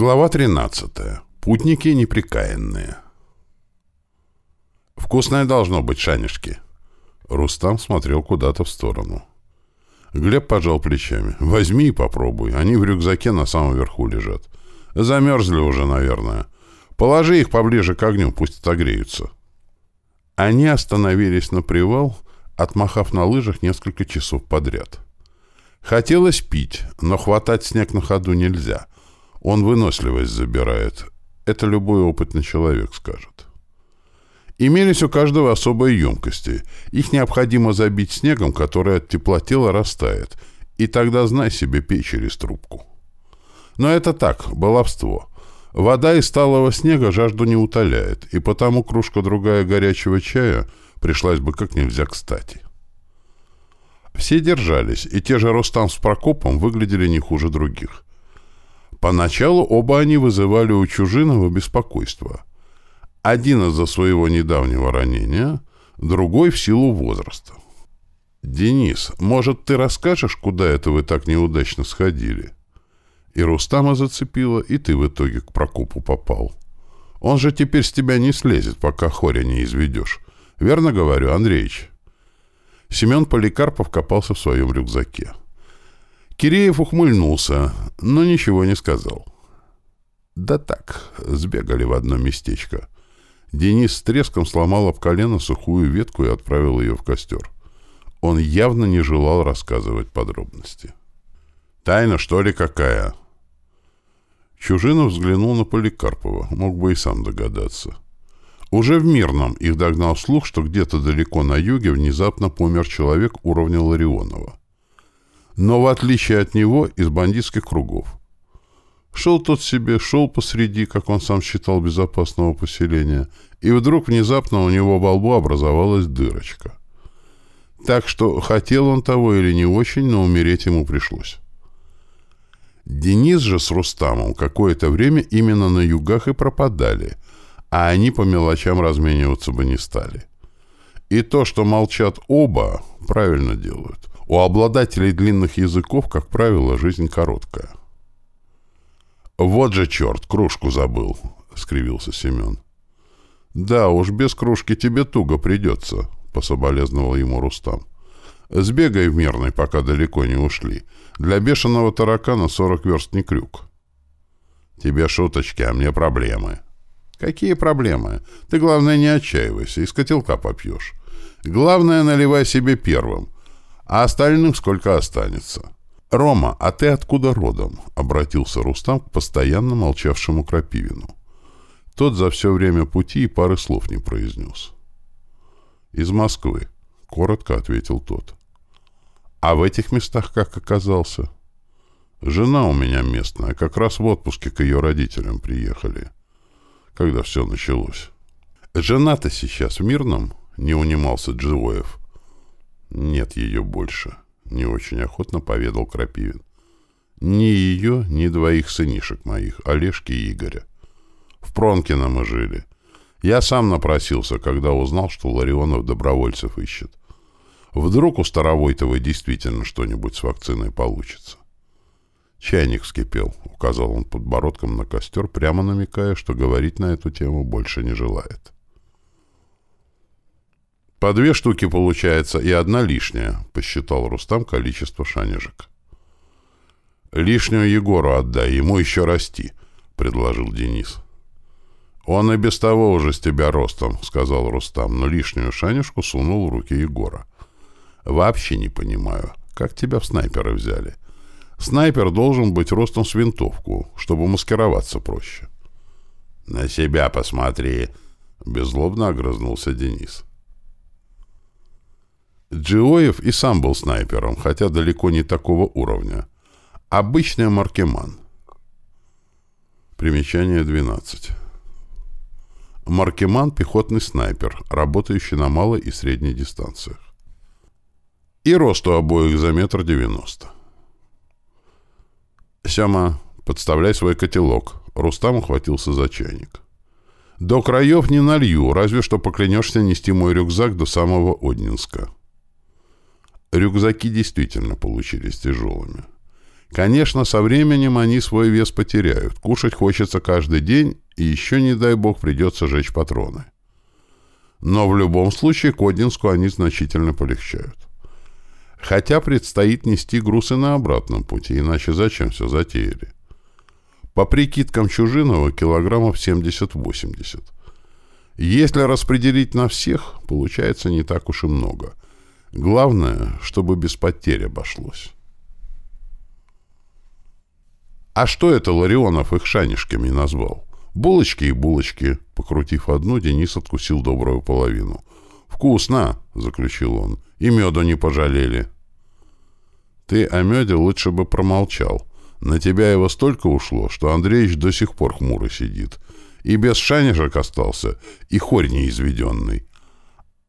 Глава 13. Путники неприкаянные. «Вкусное должно быть, шанишки!» Рустам смотрел куда-то в сторону. Глеб пожал плечами. «Возьми и попробуй. Они в рюкзаке на самом верху лежат. Замерзли уже, наверное. Положи их поближе к огню, пусть отогреются». Они остановились на привал, отмахав на лыжах несколько часов подряд. Хотелось пить, но хватать снег на ходу нельзя — он выносливость забирает. Это любой опытный человек скажет. Имелись у каждого особые емкости. Их необходимо забить снегом, который от теплотела растает. И тогда знай себе пей через трубку. Но это так, баловство. Вода из сталого снега жажду не утоляет, и потому кружка другая горячего чая пришлась бы как нельзя кстати. Все держались, и те же Рустам с Прокопом выглядели не хуже других. Поначалу оба они вызывали у Чужинова беспокойство. Один из-за своего недавнего ранения, другой в силу возраста. «Денис, может, ты расскажешь, куда это вы так неудачно сходили?» И Рустама зацепило, и ты в итоге к Прокопу попал. Он же теперь с тебя не слезет, пока хоря не изведешь. Верно говорю, Андреич?» Семен Поликарпов копался в своем рюкзаке. Киреев ухмыльнулся, но ничего не сказал. Да так, сбегали в одно местечко. Денис с треском сломал об колено сухую ветку и отправил ее в костер. Он явно не желал рассказывать подробности. «Тайна, что ли, какая?» Чужинов взглянул на Поликарпова, мог бы и сам догадаться. Уже в Мирном их догнал слух, что где-то далеко на юге внезапно помер человек уровня Ларионова но в отличие от него из бандитских кругов. Шел тот себе, шел посреди, как он сам считал, безопасного поселения, и вдруг внезапно у него во лбу образовалась дырочка. Так что хотел он того или не очень, но умереть ему пришлось. Денис же с Рустамом какое-то время именно на югах и пропадали, а они по мелочам размениваться бы не стали. И то, что молчат оба, правильно делают. У обладателей длинных языков, как правило, жизнь короткая. «Вот же черт, кружку забыл», — скривился Семен. «Да уж, без кружки тебе туго придется», — пособолезновал ему Рустам. «Сбегай в мирный, пока далеко не ушли. Для бешеного таракана сорок верст не крюк». «Тебе шуточки, а мне проблемы». «Какие проблемы? Ты, главное, не отчаивайся, из котелка попьешь. Главное, наливай себе первым а остальным сколько останется. «Рома, а ты откуда родом?» — обратился Рустам к постоянно молчавшему Крапивину. Тот за все время пути и пары слов не произнес. «Из Москвы», — коротко ответил тот. «А в этих местах как оказался?» «Жена у меня местная, как раз в отпуске к ее родителям приехали, когда все началось». «Жена-то сейчас в Мирном?» — не унимался Дживоев. Нет ее больше, не очень охотно поведал Крапивин. Ни ее, ни двоих сынишек моих, Олежки и Игоря. В Пронкино мы жили. Я сам напросился, когда узнал, что Ларионов добровольцев ищет. Вдруг у Старовойтовой действительно что-нибудь с вакциной получится. Чайник вскипел, указал он подбородком на костер, прямо намекая, что говорить на эту тему больше не желает. «По две штуки получается и одна лишняя», — посчитал Рустам количество шанежек. «Лишнюю Егору отдай, ему еще расти», — предложил Денис. «Он и без того уже с тебя ростом», — сказал Рустам, но лишнюю шанежку сунул в руки Егора. «Вообще не понимаю, как тебя в снайперы взяли. Снайпер должен быть ростом с винтовку, чтобы маскироваться проще». «На себя посмотри», — беззлобно огрызнулся Денис. Джиоев и сам был снайпером, хотя далеко не такого уровня. Обычный маркеман. Примечание 12. Маркеман — пехотный снайпер, работающий на малой и средней дистанциях. И рост у обоих за метр девяносто. «Сема, подставляй свой котелок». Рустам ухватился за чайник. «До краев не налью, разве что поклянешься нести мой рюкзак до самого Однинска». Рюкзаки действительно получились тяжелыми. Конечно, со временем они свой вес потеряют. Кушать хочется каждый день, и еще, не дай бог, придется жечь патроны. Но в любом случае к они значительно полегчают. Хотя предстоит нести груз и на обратном пути, иначе зачем все затеяли? По прикидкам Чужинова килограммов 70-80. Если распределить на всех, получается не так уж и много. Главное, чтобы без потерь обошлось. А что это Ларионов их шанишками назвал? Булочки и булочки. Покрутив одну, Денис откусил добрую половину. «Вкусно!» — заключил он. «И меду не пожалели». «Ты о меде лучше бы промолчал. На тебя его столько ушло, что Андреевич до сих пор хмуро сидит. И без шанишек остался, и хорь неизведенный.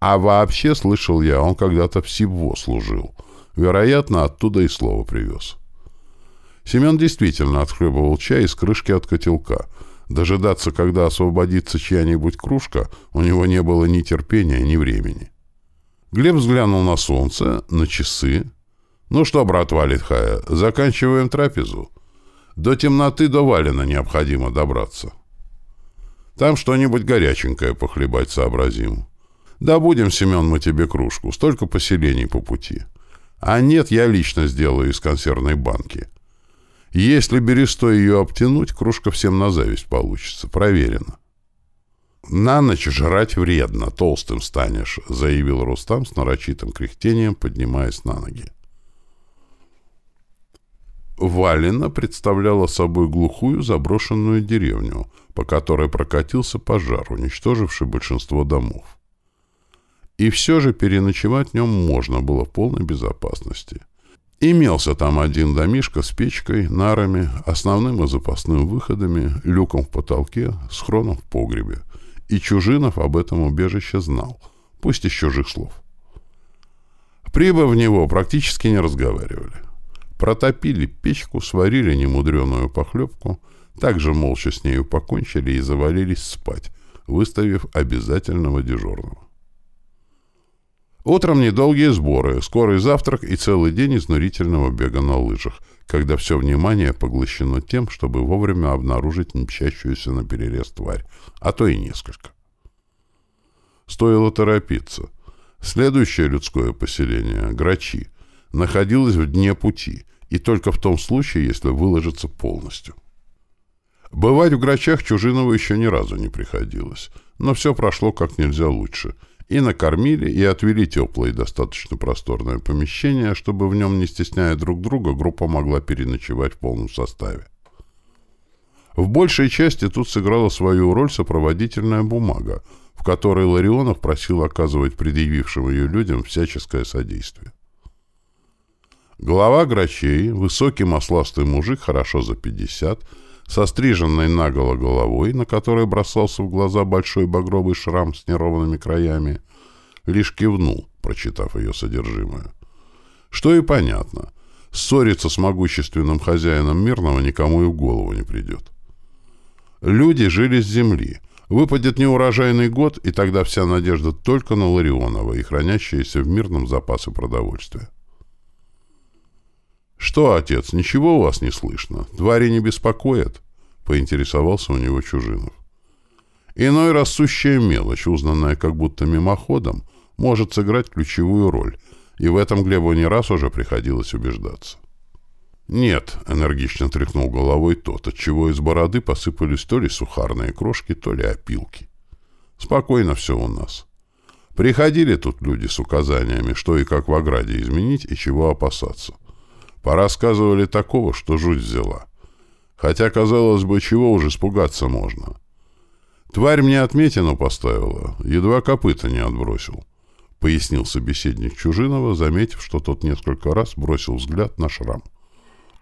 А вообще, слышал я, он когда-то в СИБВО служил. Вероятно, оттуда и слово привез». Семен действительно отхлебывал чай из крышки от котелка — Дожидаться, когда освободится чья-нибудь кружка, у него не было ни терпения, ни времени. Глеб взглянул на солнце, на часы. «Ну что, брат Валитхая, заканчиваем трапезу. До темноты до Валина необходимо добраться. Там что-нибудь горяченькое похлебать сообразим. Да будем, Семен, мы тебе кружку, столько поселений по пути. А нет, я лично сделаю из консервной банки. Если берестой ее обтянуть, кружка всем на зависть получится. Проверено. «На ночь жрать вредно, толстым станешь», — заявил Рустам с нарочитым кряхтением, поднимаясь на ноги. Валина представляла собой глухую заброшенную деревню, по которой прокатился пожар, уничтоживший большинство домов. И все же переночевать в нем можно было в полной безопасности. Имелся там один домишко с печкой, нарами, основным и запасным выходами, люком в потолке, схроном в погребе. И Чужинов об этом убежище знал, пусть из чужих слов. Прибыв в него, практически не разговаривали. Протопили печку, сварили немудреную похлебку, также молча с нею покончили и завалились спать, выставив обязательного дежурного. Утром недолгие сборы, скорый завтрак и целый день изнурительного бега на лыжах, когда все внимание поглощено тем, чтобы вовремя обнаружить мчащуюся на перерез тварь, а то и несколько. Стоило торопиться. Следующее людское поселение, Грачи, находилось в дне пути, и только в том случае, если выложиться полностью. Бывать в Грачах Чужинову еще ни разу не приходилось, но все прошло как нельзя лучше — и накормили, и отвели теплое и достаточно просторное помещение, чтобы в нем, не стесняя друг друга, группа могла переночевать в полном составе. В большей части тут сыграла свою роль сопроводительная бумага, в которой Ларионов просил оказывать предъявившим ее людям всяческое содействие. Глава Грачей, высокий масластый мужик, хорошо за пятьдесят, со стриженной наголо головой, на которой бросался в глаза большой багровый шрам с неровными краями, лишь кивнул, прочитав ее содержимое. Что и понятно. Ссориться с могущественным хозяином мирного никому и в голову не придет. Люди жили с земли. Выпадет неурожайный год, и тогда вся надежда только на Ларионова и хранящиеся в мирном запасы продовольствия. «Что, отец, ничего у вас не слышно? Твари не беспокоят?» — поинтересовался у него Чужинов. Иной раз сущая мелочь, узнанная как будто мимоходом, может сыграть ключевую роль, и в этом Глебу не раз уже приходилось убеждаться. «Нет», — энергично тряхнул головой тот, отчего из бороды посыпались то ли сухарные крошки, то ли опилки. «Спокойно все у нас. Приходили тут люди с указаниями, что и как в ограде изменить и чего опасаться. Порассказывали такого, что жуть взяла. Хотя, казалось бы, чего уже испугаться можно. Тварь мне отметину поставила, едва копыта не отбросил. — пояснил собеседник Чужинова, заметив, что тот несколько раз бросил взгляд на шрам.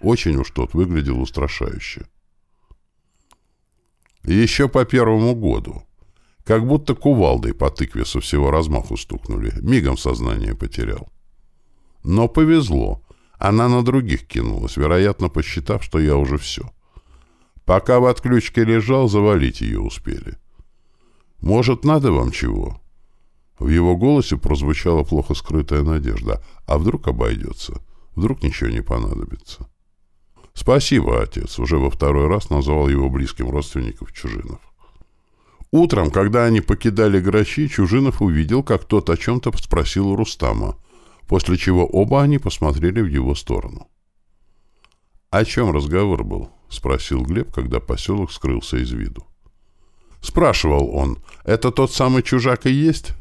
Очень уж тот выглядел устрашающе. Еще по первому году. Как будто кувалдой по тыкве со всего размаху стукнули. Мигом сознание потерял. Но повезло. Она на других кинулась, вероятно, посчитав, что я уже все. Пока в отключке лежал, завалить ее успели. Может, надо вам чего? В его голосе прозвучала плохо скрытая надежда. А вдруг обойдется? Вдруг ничего не понадобится? «Спасибо, отец», — уже во второй раз назвал его близким родственником Чужинов. Утром, когда они покидали Грачи, Чужинов увидел, как тот о чем-то спросил у Рустама, после чего оба они посмотрели в его сторону. «О чем разговор был?» — спросил Глеб, когда поселок скрылся из виду. Спрашивал он, «Это тот самый чужак и есть?»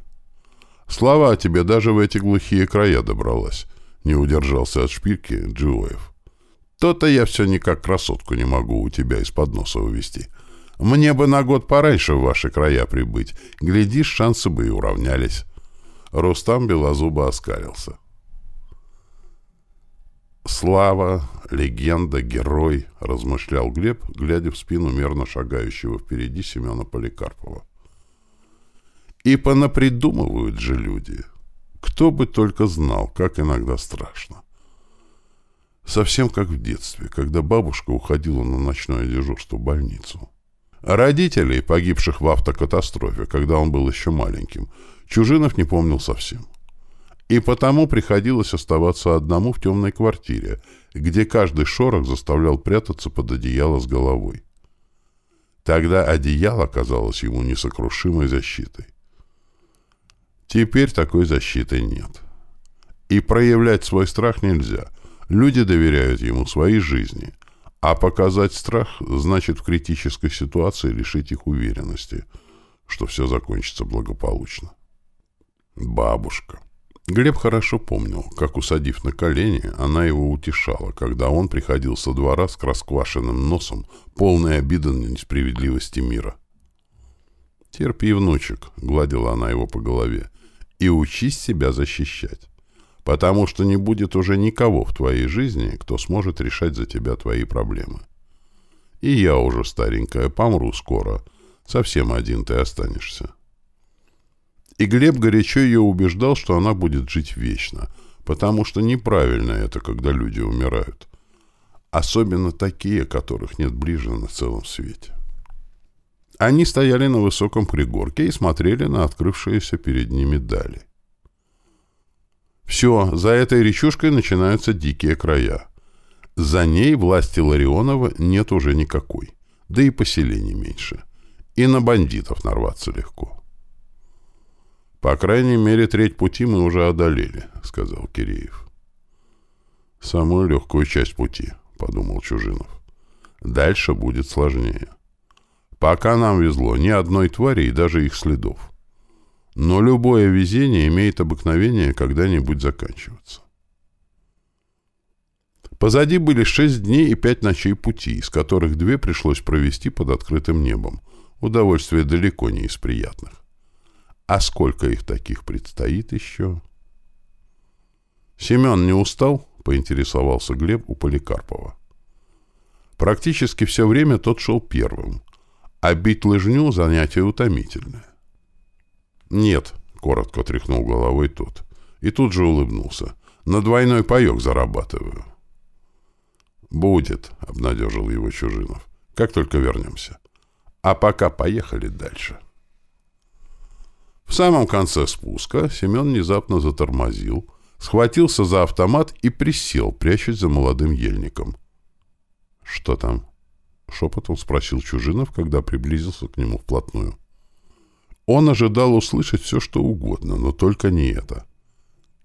«Слава о тебе даже в эти глухие края добралась», — не удержался от шпильки Джиоев. «То-то я все никак красотку не могу у тебя из-под носа увести. Мне бы на год пораньше в ваши края прибыть. Глядишь, шансы бы и уравнялись». Рустам белозубо оскалился. «Слава, легенда, герой», — размышлял Глеб, глядя в спину мерно шагающего впереди Семена Поликарпова. «И понапридумывают же люди. Кто бы только знал, как иногда страшно. Совсем как в детстве, когда бабушка уходила на ночное дежурство в больницу. Родителей, погибших в автокатастрофе, когда он был еще маленьким, Чужинов не помнил совсем и потому приходилось оставаться одному в темной квартире, где каждый шорох заставлял прятаться под одеяло с головой. Тогда одеяло казалось ему несокрушимой защитой. Теперь такой защиты нет. И проявлять свой страх нельзя. Люди доверяют ему своей жизни. А показать страх значит в критической ситуации лишить их уверенности, что все закончится благополучно. Бабушка. Глеб хорошо помнил, как, усадив на колени, она его утешала, когда он приходил со двора с расквашенным носом, полной обиды на несправедливости мира. «Терпи, внучек», — гладила она его по голове, — «и учись себя защищать, потому что не будет уже никого в твоей жизни, кто сможет решать за тебя твои проблемы. И я уже старенькая, помру скоро, совсем один ты останешься». И Глеб горячо ее убеждал, что она будет жить вечно, потому что неправильно это, когда люди умирают. Особенно такие, которых нет ближе на целом свете. Они стояли на высоком пригорке и смотрели на открывшиеся перед ними дали. Все, за этой речушкой начинаются дикие края. За ней власти Ларионова нет уже никакой, да и поселений меньше. И на бандитов нарваться легко. «По крайней мере, треть пути мы уже одолели», — сказал Киреев. «Самую легкую часть пути», — подумал Чужинов. «Дальше будет сложнее. Пока нам везло ни одной твари и даже их следов. Но любое везение имеет обыкновение когда-нибудь заканчиваться». Позади были шесть дней и пять ночей пути, из которых две пришлось провести под открытым небом. Удовольствие далеко не из приятных. А сколько их таких предстоит еще? Семен не устал? Поинтересовался Глеб у Поликарпова. Практически все время тот шел первым. А бить лыжню — занятие утомительное. «Нет», — коротко тряхнул головой тот. И тут же улыбнулся. «На двойной паек зарабатываю». «Будет», — обнадежил его Чужинов. «Как только вернемся. А пока поехали дальше». Самом конце спуска Семен внезапно затормозил, схватился за автомат и присел, прячась за молодым ельником. «Что там?» — шепотом спросил Чужинов, когда приблизился к нему вплотную. Он ожидал услышать все, что угодно, но только не это.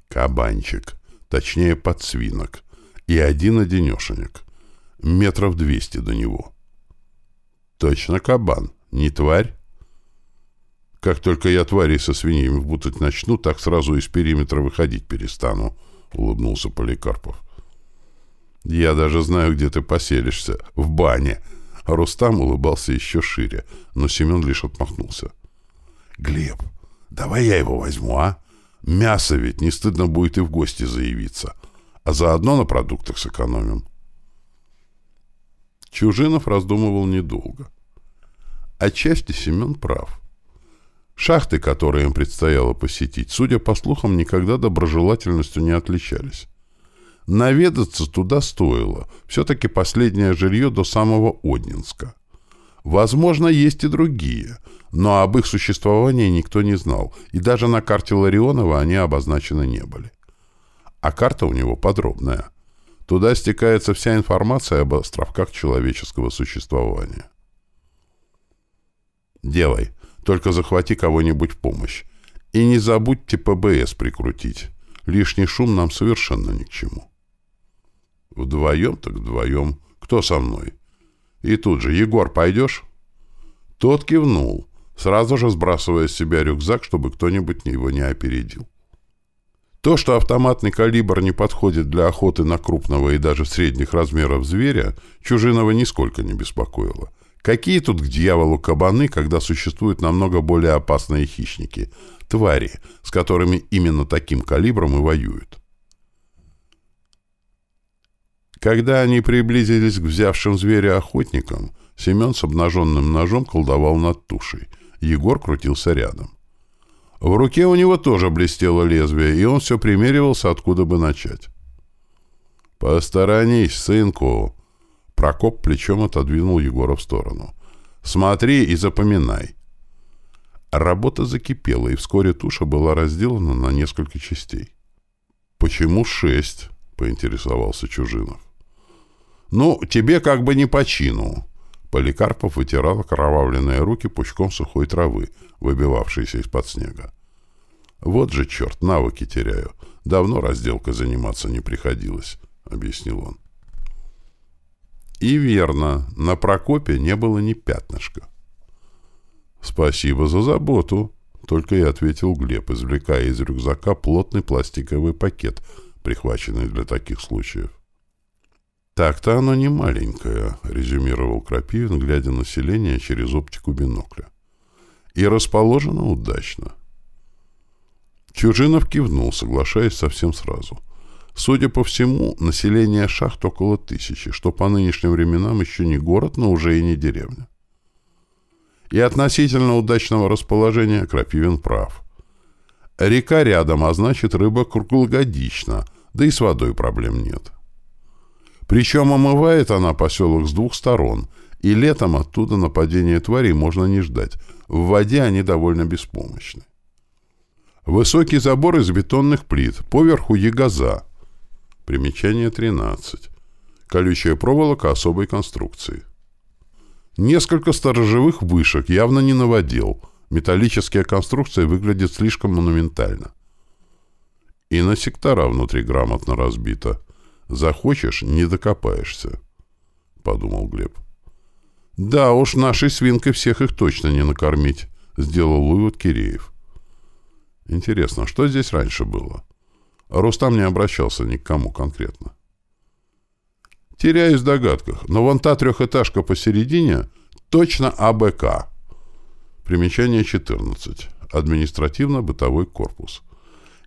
Кабанчик, точнее подсвинок, и один-одинешенек, метров двести до него. Точно кабан, не тварь? Как только я твари со свиньями вбутать начну, так сразу из периметра выходить перестану, — улыбнулся Поликарпов. Я даже знаю, где ты поселишься. В бане. Рустам улыбался еще шире, но Семен лишь отмахнулся. Глеб, давай я его возьму, а? Мясо ведь не стыдно будет и в гости заявиться. А заодно на продуктах сэкономим. Чужинов раздумывал недолго. Отчасти Семен прав. Шахты, которые им предстояло посетить, судя по слухам, никогда доброжелательностью не отличались. Наведаться туда стоило. Все-таки последнее жилье до самого Однинска. Возможно, есть и другие, но об их существовании никто не знал, и даже на карте Ларионова они обозначены не были. А карта у него подробная. Туда стекается вся информация об островках человеческого существования. Делай. Только захвати кого-нибудь в помощь. И не забудьте ПБС прикрутить. Лишний шум нам совершенно ни к чему. Вдвоем так вдвоем. Кто со мной? И тут же, Егор, пойдешь? Тот кивнул, сразу же сбрасывая с себя рюкзак, чтобы кто-нибудь его не опередил. То, что автоматный калибр не подходит для охоты на крупного и даже средних размеров зверя, Чужинова нисколько не беспокоило. Какие тут к дьяволу кабаны, когда существуют намного более опасные хищники? Твари, с которыми именно таким калибром и воюют. Когда они приблизились к взявшим зверя охотникам, Семен с обнаженным ножом колдовал над тушей. Егор крутился рядом. В руке у него тоже блестело лезвие, и он все примеривался, откуда бы начать. «Посторонись, сынку!» Прокоп плечом отодвинул Егора в сторону. «Смотри и запоминай!» Работа закипела, и вскоре туша была разделана на несколько частей. «Почему шесть?» — поинтересовался Чужинов. «Ну, тебе как бы не по чину». Поликарпов вытирал окровавленные руки пучком сухой травы, выбивавшейся из-под снега. «Вот же черт, навыки теряю. Давно разделкой заниматься не приходилось», — объяснил он. И верно, на Прокопе не было ни пятнышка. «Спасибо за заботу», — только и ответил Глеб, извлекая из рюкзака плотный пластиковый пакет, прихваченный для таких случаев. «Так-то оно не маленькое», — резюмировал Крапивин, глядя на селение через оптику бинокля. «И расположено удачно». Чужинов кивнул, соглашаясь совсем сразу. Судя по всему, население шахт около тысячи, что по нынешним временам еще не город, но уже и не деревня. И относительно удачного расположения Крапивин прав. Река рядом, а значит рыба круглогодична, да и с водой проблем нет. Причем омывает она поселок с двух сторон, и летом оттуда нападения тварей можно не ждать. В воде они довольно беспомощны. Высокий забор из бетонных плит, поверху ягоза. Примечание 13. Колючая проволока особой конструкции. Несколько сторожевых вышек, явно не наводил. Металлическая конструкция выглядит слишком монументально. И на сектора внутри грамотно разбита. Захочешь — не докопаешься, — подумал Глеб. Да уж, нашей свинкой всех их точно не накормить, — сделал вывод Киреев. Интересно, что здесь раньше было? Рустам не обращался ни к кому конкретно. Теряюсь в догадках, но вон та трехэтажка посередине точно АБК. Примечание 14. Административно-бытовой корпус.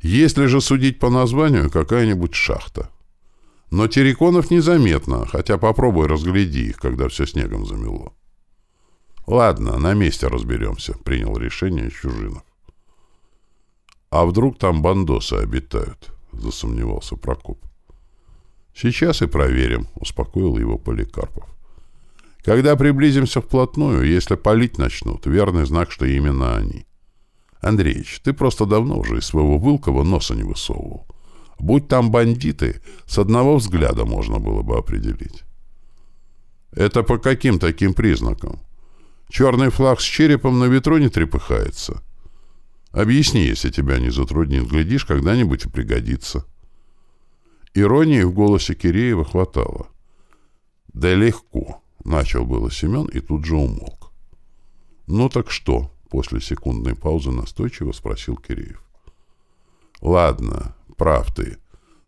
Если же судить по названию, какая-нибудь шахта. Но терриконов незаметно, хотя попробуй разгляди их, когда все снегом замело. «Ладно, на месте разберемся», — принял решение Чужинов. «А вдруг там бандосы обитают?» — засомневался Прокоп. «Сейчас и проверим», — успокоил его Поликарпов. «Когда приблизимся вплотную, если палить начнут, верный знак, что именно они. Андреич, ты просто давно уже из своего Вылкова носа не высовывал. Будь там бандиты, с одного взгляда можно было бы определить. Это по каким таким признакам? Черный флаг с черепом на ветру не трепыхается. Объясни, если тебя не затруднит. Глядишь, когда-нибудь и пригодится. Иронии в голосе Киреева хватало. «Да легко», — начал было Семен и тут же умолк. «Ну так что?» — после секундной паузы настойчиво спросил Киреев. «Ладно, Прав ты.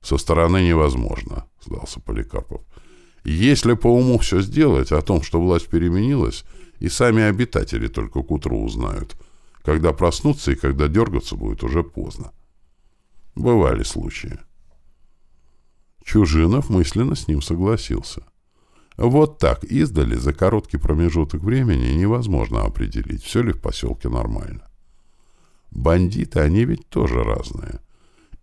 Со стороны невозможно, сдался Поликарпов. Если по уму все сделать, о том, что власть переменилась, и сами обитатели только к утру узнают, когда проснутся и когда дергаться будет уже поздно. Бывали случаи. Чужинов мысленно с ним согласился. Вот так, издали, за короткий промежуток времени невозможно определить, все ли в поселке нормально. Бандиты, они ведь тоже разные.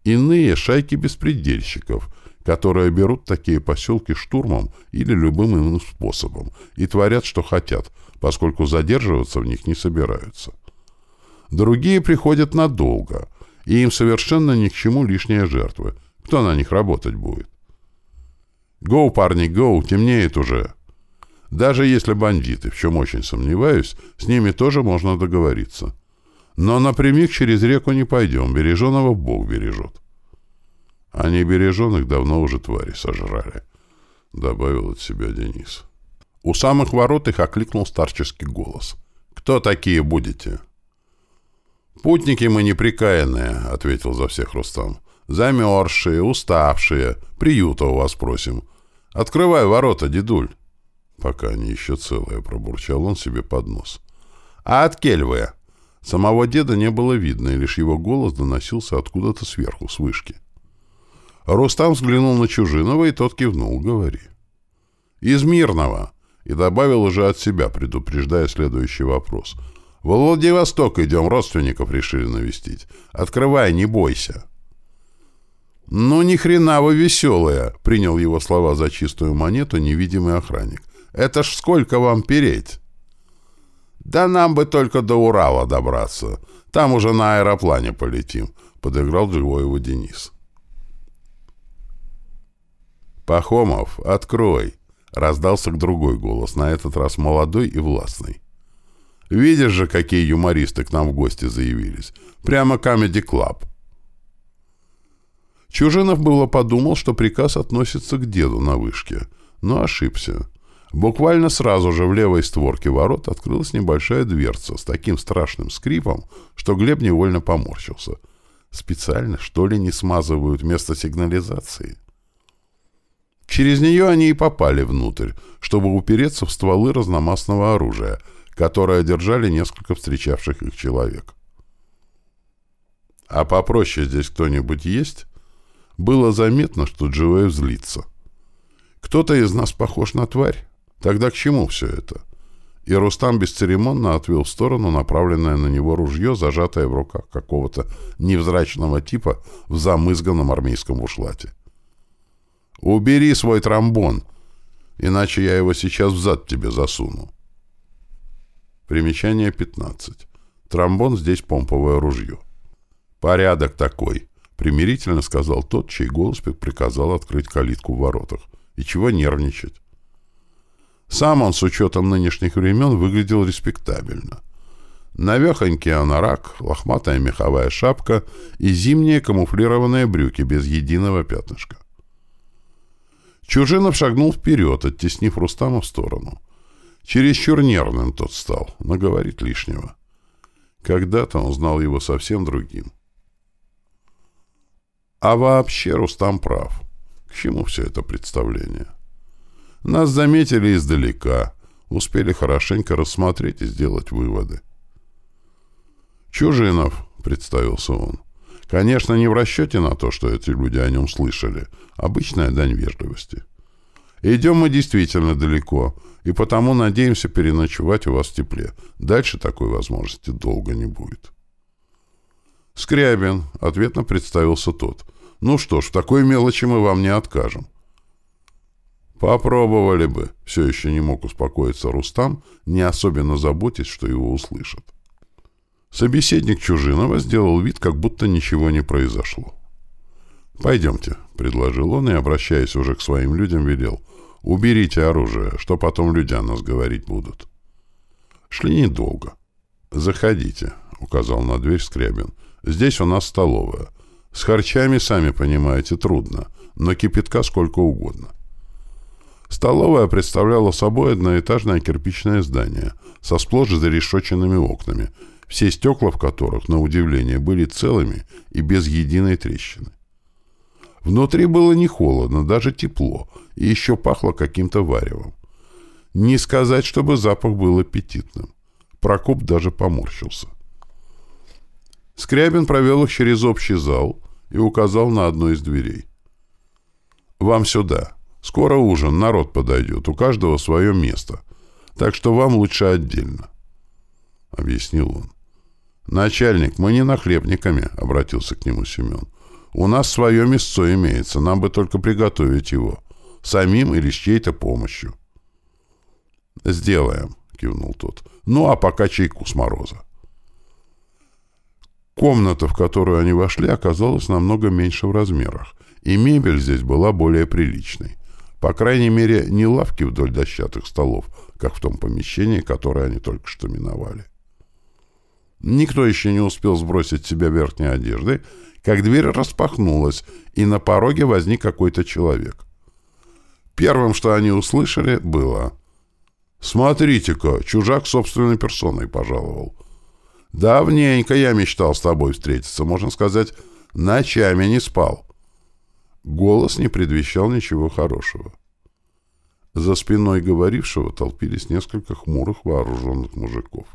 Иные — шайки беспредельщиков, которые берут такие поселки штурмом или любым иным способом и творят, что хотят, поскольку задерживаться в них не собираются. Другие приходят надолго, и им совершенно ни к чему лишние жертвы. Кто на них работать будет? «Гоу, парни, гоу, темнеет уже!» Даже если бандиты, в чем очень сомневаюсь, с ними тоже можно договориться. Но напрямик через реку не пойдем, береженого Бог бережет. Они береженых давно уже твари сожрали, — добавил от себя Денис. У самых ворот их окликнул старческий голос. «Кто такие будете?» «Путники мы неприкаянные», — ответил за всех Рустам. «Замерзшие, уставшие. Приюта у вас просим. Открывай ворота, дедуль». Пока они еще целые, пробурчал он себе под нос. «А от вы?» Самого деда не было видно, и лишь его голос доносился откуда-то сверху, с вышки. Рустам взглянул на Чужинова, и тот кивнул, говори. «Из Мирного!» И добавил уже от себя, предупреждая следующий вопрос. «В Владивосток идем, родственников решили навестить. Открывай, не бойся!» «Ну, ни хрена вы веселая!» — принял его слова за чистую монету невидимый охранник. Это ж сколько вам переть? Да нам бы только до Урала добраться. Там уже на аэроплане полетим, подыграл его Денис. Пахомов, открой, раздался к другой голос, на этот раз молодой и властный. Видишь же, какие юмористы к нам в гости заявились. Прямо Comedy Club. Чужинов было подумал, что приказ относится к деду на вышке, но ошибся. Буквально сразу же в левой створке ворот открылась небольшая дверца с таким страшным скрипом, что Глеб невольно поморщился. Специально, что ли, не смазывают место сигнализации? Через нее они и попали внутрь, чтобы упереться в стволы разномастного оружия, которое держали несколько встречавших их человек. «А попроще здесь кто-нибудь есть?» Было заметно, что Джоэ злится. «Кто-то из нас похож на тварь?» Тогда к чему все это? И Рустам бесцеремонно отвел в сторону направленное на него ружье, зажатое в руках какого-то невзрачного типа в замызганном армейском ушлате. «Убери свой тромбон, иначе я его сейчас взад тебе засуну». Примечание 15. Тромбон здесь помповое ружье. «Порядок такой», — примирительно сказал тот, чей голос приказал открыть калитку в воротах. «И чего нервничать? Сам он, с учетом нынешних времен, выглядел респектабельно. Навехонький анорак, лохматая меховая шапка и зимние камуфлированные брюки без единого пятнышка. Чужинов шагнул вперед, оттеснив Рустама в сторону. Чересчур нервным тот стал, наговорит лишнего. Когда-то он знал его совсем другим. А вообще Рустам прав. К чему все это представление? — нас заметили издалека, успели хорошенько рассмотреть и сделать выводы. «Чужинов», — представился он. «Конечно, не в расчете на то, что эти люди о нем слышали. Обычная дань вежливости. Идем мы действительно далеко, и потому надеемся переночевать у вас в тепле. Дальше такой возможности долго не будет». «Скрябин», — ответно представился тот. «Ну что ж, в такой мелочи мы вам не откажем. Попробовали бы, все еще не мог успокоиться Рустам, не особенно заботясь, что его услышат. Собеседник Чужинова сделал вид, как будто ничего не произошло. «Пойдемте», — предложил он и, обращаясь уже к своим людям, велел. «Уберите оружие, что потом люди о нас говорить будут». Шли недолго. «Заходите», — указал на дверь Скрябин. «Здесь у нас столовая. С харчами, сами понимаете, трудно, но кипятка сколько угодно». Столовая представляла собой одноэтажное кирпичное здание со сплошь зарешоченными окнами, все стекла в которых, на удивление, были целыми и без единой трещины. Внутри было не холодно, даже тепло, и еще пахло каким-то варевом. Не сказать, чтобы запах был аппетитным. Прокоп даже поморщился. Скрябин провел их через общий зал и указал на одну из дверей. «Вам сюда». Скоро ужин, народ подойдет, у каждого свое место. Так что вам лучше отдельно. — объяснил он. «Начальник, мы не нахлебниками», — обратился к нему Семен. «У нас свое мясцо имеется, нам бы только приготовить его. Самим или с чьей-то помощью». «Сделаем», — кивнул тот. «Ну, а пока чайку с мороза». Комната, в которую они вошли, оказалась намного меньше в размерах, и мебель здесь была более приличной. По крайней мере, не лавки вдоль дощатых столов, как в том помещении, которое они только что миновали. Никто еще не успел сбросить с себя верхней одежды, как дверь распахнулась, и на пороге возник какой-то человек. Первым, что они услышали, было «Смотрите-ка, чужак собственной персоной пожаловал. Давненько я мечтал с тобой встретиться, можно сказать, ночами не спал». Голос не предвещал ничего хорошего. За спиной говорившего толпились несколько хмурых вооруженных мужиков.